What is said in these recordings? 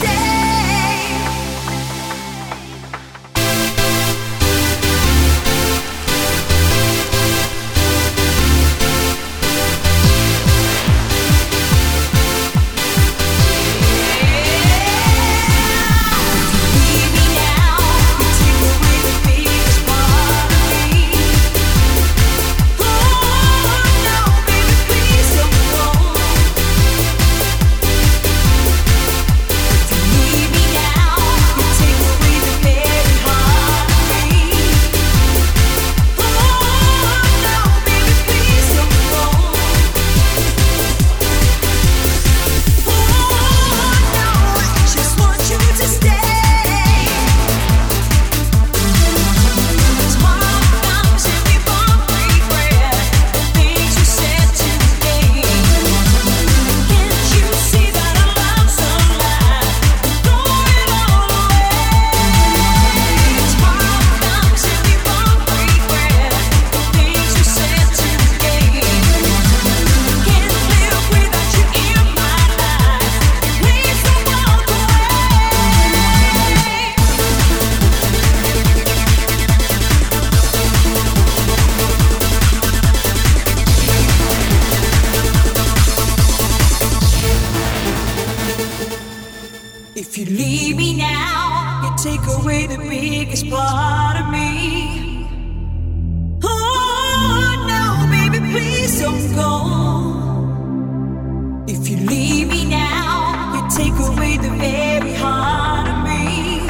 stay. leave me now, you take away the biggest part of me. Oh, no, baby, please don't go. If you leave me now, you take away the very heart of me.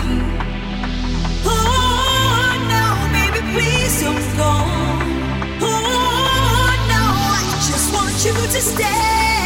Oh, no, baby, please don't go. Oh, no, I just want you to stay.